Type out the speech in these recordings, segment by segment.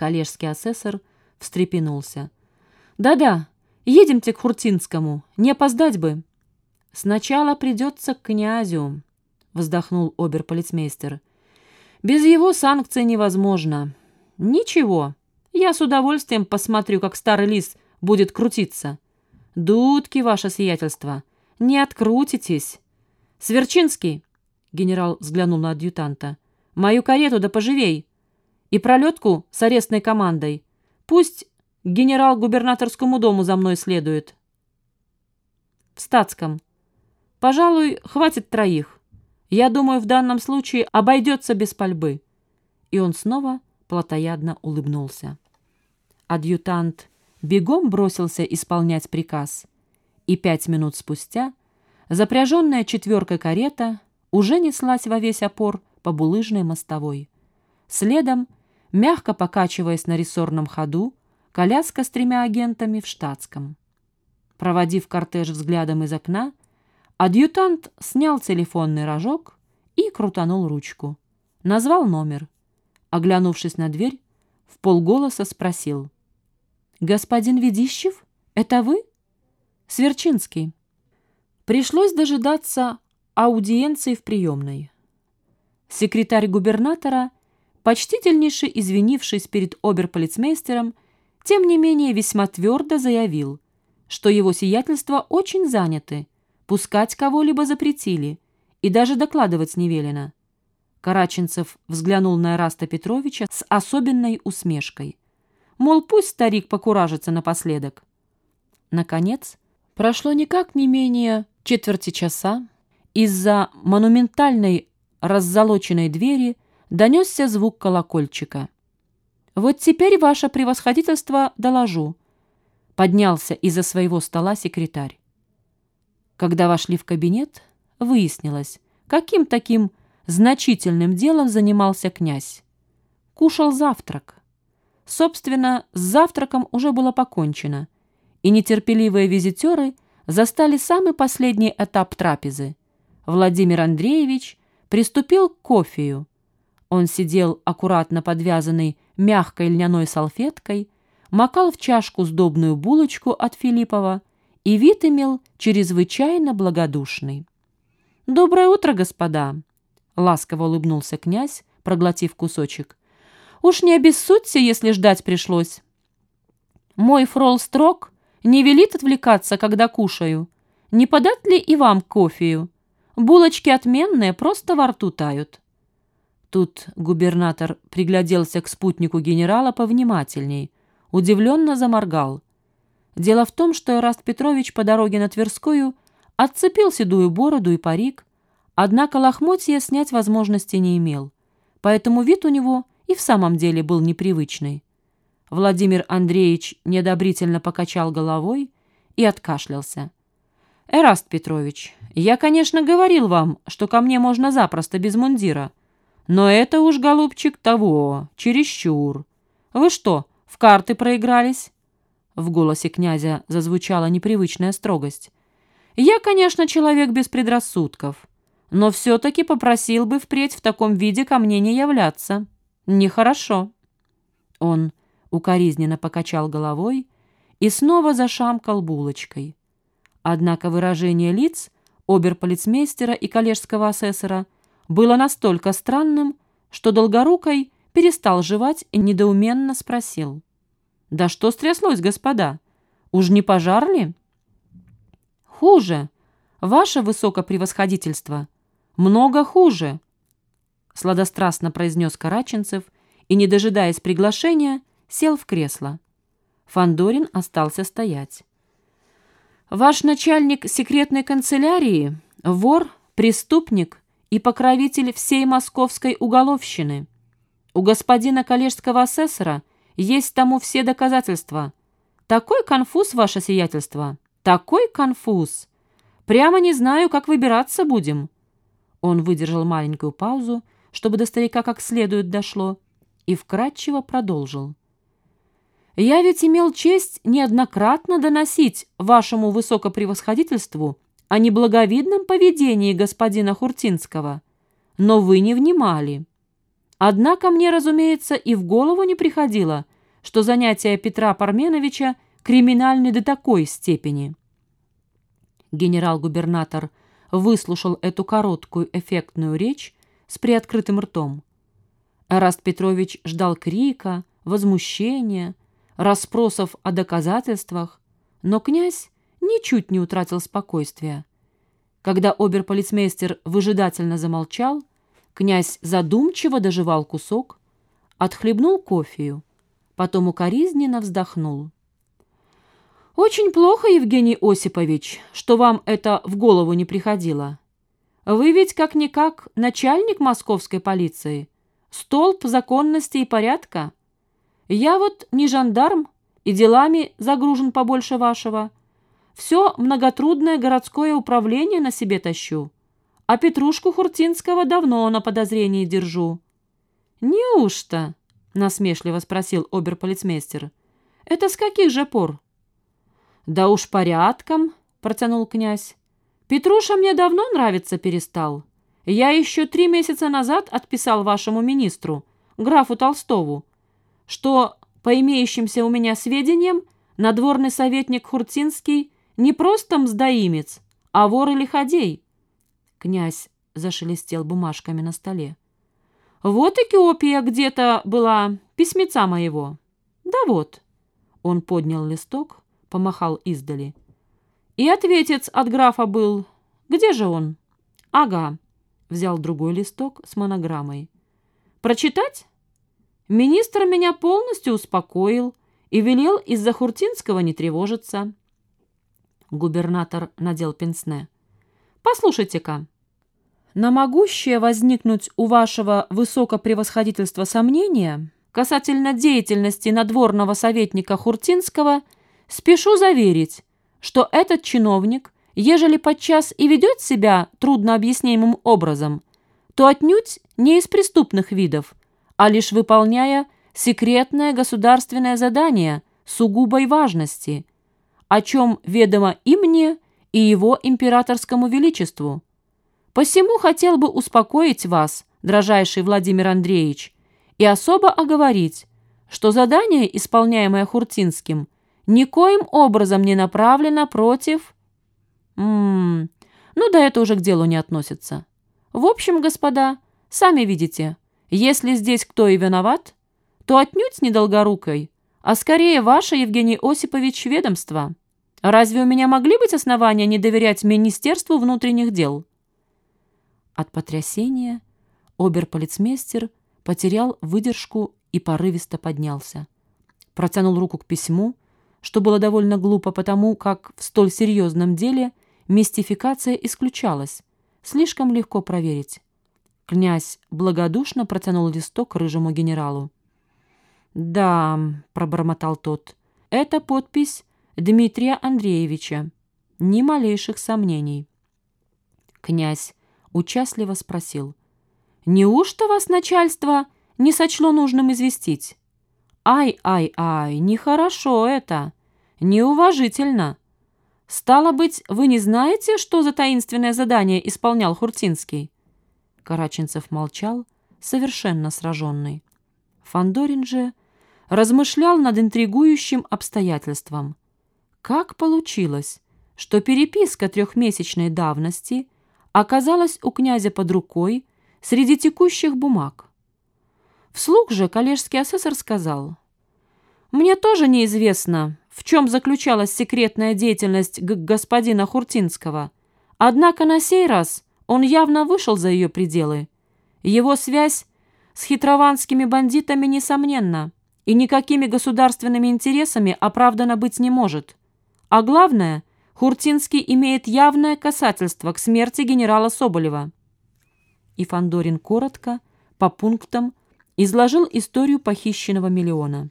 Коллежский асессор встрепенулся. «Да-да, едемте к Хуртинскому, не опоздать бы». «Сначала придется к князю», — вздохнул оберполицмейстер. «Без его санкций невозможно». «Ничего, я с удовольствием посмотрю, как старый лис будет крутиться». «Дудки, ваше сиятельство, не открутитесь». «Сверчинский», — генерал взглянул на адъютанта, — «мою карету да поживей. И пролетку с арестной командой. Пусть генерал-губернаторскому дому за мной следует». «В статском. Пожалуй, хватит троих. Я думаю, в данном случае обойдется без пальбы». И он снова плотоядно улыбнулся. Адъютант бегом бросился исполнять приказ, и пять минут спустя запряженная четверкой карета уже неслась во весь опор по булыжной мостовой. Следом, мягко покачиваясь на рессорном ходу, коляска с тремя агентами в штатском. Проводив кортеж взглядом из окна, адъютант снял телефонный рожок и крутанул ручку. Назвал номер. Оглянувшись на дверь, в полголоса спросил. «Господин Ведищев, это вы?» «Сверчинский». Пришлось дожидаться аудиенции в приемной. Секретарь губернатора, почтительнейше извинившись перед оберполицмейстером, тем не менее весьма твердо заявил, что его сиятельства очень заняты, пускать кого-либо запретили и даже докладывать не велено. Караченцев взглянул на Эраста Петровича с особенной усмешкой. Мол, пусть старик покуражится напоследок. Наконец, прошло никак не менее четверти часа, из-за монументальной раззолоченной двери донесся звук колокольчика. «Вот теперь ваше превосходительство доложу», — поднялся из-за своего стола секретарь. Когда вошли в кабинет, выяснилось, каким таким значительным делом занимался князь. Кушал завтрак. Собственно, с завтраком уже было покончено, и нетерпеливые визитеры застали самый последний этап трапезы. Владимир Андреевич приступил к кофею. Он сидел аккуратно подвязанный мягкой льняной салфеткой, макал в чашку сдобную булочку от Филиппова и вид имел чрезвычайно благодушный. «Доброе утро, господа!» — ласково улыбнулся князь, проглотив кусочек. «Уж не обессудьте, если ждать пришлось. Мой фрол строк не велит отвлекаться, когда кушаю. Не подать ли и вам кофею? Булочки отменные, просто во рту тают». Тут губернатор пригляделся к спутнику генерала повнимательней, удивленно заморгал. Дело в том, что Эраст Петрович по дороге на Тверскую отцепил седую бороду и парик, однако лохмотья снять возможности не имел, поэтому вид у него и в самом деле был непривычный. Владимир Андреевич неодобрительно покачал головой и откашлялся. «Эраст Петрович, я, конечно, говорил вам, что ко мне можно запросто без мундира, но это уж, голубчик, того, чересчур. Вы что, в карты проигрались?» В голосе князя зазвучала непривычная строгость. «Я, конечно, человек без предрассудков, но все-таки попросил бы впредь в таком виде ко мне не являться. Нехорошо». Он укоризненно покачал головой и снова зашамкал булочкой. Однако выражение лиц оберполицмейстера и коллежского асессора было настолько странным, что Долгорукой перестал жевать и недоуменно спросил. «Да что стряслось, господа? Уж не пожар ли?» «Хуже, ваше высокопревосходительство. Много хуже», — сладострастно произнес Караченцев и, не дожидаясь приглашения, сел в кресло. Фандорин остался стоять. «Ваш начальник секретной канцелярии — вор, преступник и покровитель всей московской уголовщины. У господина коллежского асессора есть тому все доказательства. Такой конфуз, ваше сиятельство, такой конфуз. Прямо не знаю, как выбираться будем». Он выдержал маленькую паузу, чтобы до старика как следует дошло, и вкратчиво продолжил. Я ведь имел честь неоднократно доносить вашему высокопревосходительству о неблаговидном поведении господина Хуртинского, но вы не внимали. Однако мне, разумеется, и в голову не приходило, что занятия Петра Парменовича криминальны до такой степени. Генерал-губернатор выслушал эту короткую эффектную речь с приоткрытым ртом. Эраст Петрович ждал крика, возмущения, расспросов о доказательствах, но князь ничуть не утратил спокойствия. Когда оберполицмейстер выжидательно замолчал, князь задумчиво доживал кусок, отхлебнул кофею, потом укоризненно вздохнул. «Очень плохо, Евгений Осипович, что вам это в голову не приходило. Вы ведь как-никак начальник московской полиции, столб законности и порядка. Я вот не жандарм и делами загружен побольше вашего. Все многотрудное городское управление на себе тащу, а Петрушку Хуртинского давно на подозрении держу». «Неужто?» — насмешливо спросил оберполицмейстер. «Это с каких же пор?» «Да уж порядком», — протянул князь. «Петруша мне давно нравиться перестал. Я еще три месяца назад отписал вашему министру, графу Толстову, что, по имеющимся у меня сведениям, надворный советник Хуртинский не просто мздоимец, а вор или ходей». Князь зашелестел бумажками на столе. «Вот и копия где-то была письмеца моего. Да вот». Он поднял листок, помахал издали. И ответец от графа был. Где же он? Ага. Взял другой листок с монограммой. Прочитать? Министр меня полностью успокоил и велел из-за Хуртинского не тревожиться. Губернатор надел пенсне. «Послушайте-ка, на могущее возникнуть у вашего высокопревосходительства сомнения касательно деятельности надворного советника Хуртинского – Спешу заверить, что этот чиновник, ежели подчас и ведет себя трудно объяснимым образом, то отнюдь не из преступных видов, а лишь выполняя секретное государственное задание сугубой важности, о чем ведомо и мне, и его императорскому величеству. Посему хотел бы успокоить вас, дрожайший Владимир Андреевич, и особо оговорить, что задание, исполняемое Хуртинским – никоим образом не направлена против... Ммм, ну да это уже к делу не относится. В общем, господа, сами видите, если здесь кто и виноват, то отнюдь не Долгорукой, а скорее ваше, Евгений Осипович, ведомство. Разве у меня могли быть основания не доверять Министерству внутренних дел? От потрясения оберполицмейстер потерял выдержку и порывисто поднялся. Протянул руку к письму, что было довольно глупо потому, как в столь серьезном деле мистификация исключалась. Слишком легко проверить. Князь благодушно протянул листок рыжему генералу. «Да», — пробормотал тот, — «это подпись Дмитрия Андреевича. Ни малейших сомнений». Князь участливо спросил. «Неужто вас начальство не сочло нужным известить?» «Ай-ай-ай, нехорошо это, неуважительно. Стало быть, вы не знаете, что за таинственное задание исполнял Хуртинский?» Караченцев молчал, совершенно сраженный. Фандорин же размышлял над интригующим обстоятельством. Как получилось, что переписка трехмесячной давности оказалась у князя под рукой среди текущих бумаг? Вслух же коллежский асессор сказал, «Мне тоже неизвестно, в чем заключалась секретная деятельность господина Хуртинского, однако на сей раз он явно вышел за ее пределы. Его связь с хитрованскими бандитами несомненна и никакими государственными интересами оправдана быть не может. А главное, Хуртинский имеет явное касательство к смерти генерала Соболева». И Фандорин коротко, по пунктам, изложил историю похищенного миллиона.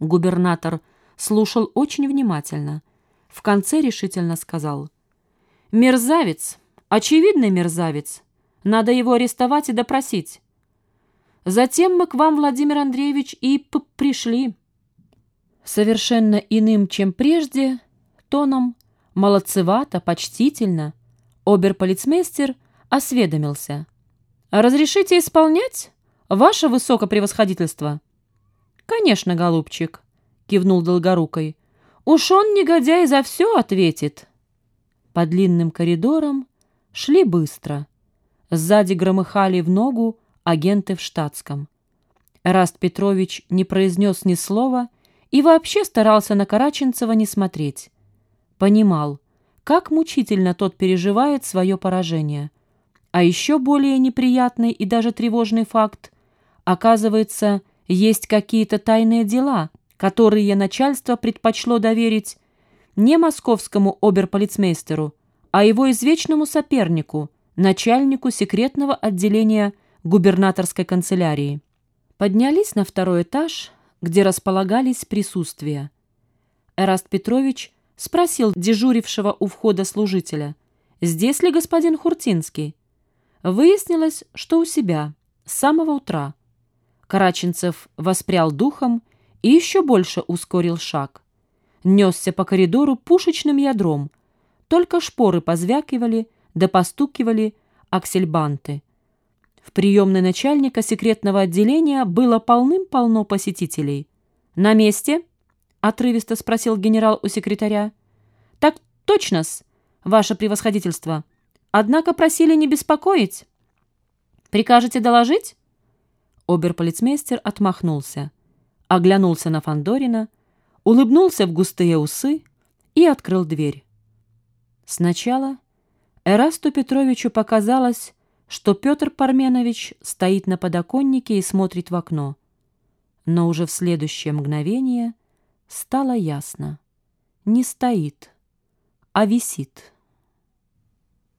Губернатор слушал очень внимательно. В конце решительно сказал. «Мерзавец! Очевидный мерзавец! Надо его арестовать и допросить. Затем мы к вам, Владимир Андреевич, и пришли». Совершенно иным, чем прежде, тоном, молодцевато, почтительно, оберполицмейстер осведомился. «Разрешите исполнять?» «Ваше высокопревосходительство!» «Конечно, голубчик», — кивнул Долгорукой. «Уж он, негодяй, за все ответит». По длинным коридорам шли быстро. Сзади громыхали в ногу агенты в штатском. Раст Петрович не произнес ни слова и вообще старался на Караченцева не смотреть. Понимал, как мучительно тот переживает свое поражение. А еще более неприятный и даже тревожный факт. Оказывается, есть какие-то тайные дела, которые начальство предпочло доверить не московскому оберполицмейстеру, а его извечному сопернику, начальнику секретного отделения губернаторской канцелярии. Поднялись на второй этаж, где располагались присутствия. Эраст Петрович спросил дежурившего у входа служителя, «Здесь ли господин Хуртинский?» Выяснилось, что у себя, с самого утра. Караченцев воспрял духом и еще больше ускорил шаг. Несся по коридору пушечным ядром. Только шпоры позвякивали, да постукивали аксельбанты. В приемной начальника секретного отделения было полным-полно посетителей. «На месте?» — отрывисто спросил генерал у секретаря. «Так точно-с, ваше превосходительство. Однако просили не беспокоить. Прикажете доложить?» Оберполицмейстер отмахнулся, оглянулся на Фандорина, улыбнулся в густые усы и открыл дверь. Сначала Эрасту Петровичу показалось, что Петр Парменович стоит на подоконнике и смотрит в окно. Но уже в следующее мгновение стало ясно. Не стоит, а висит.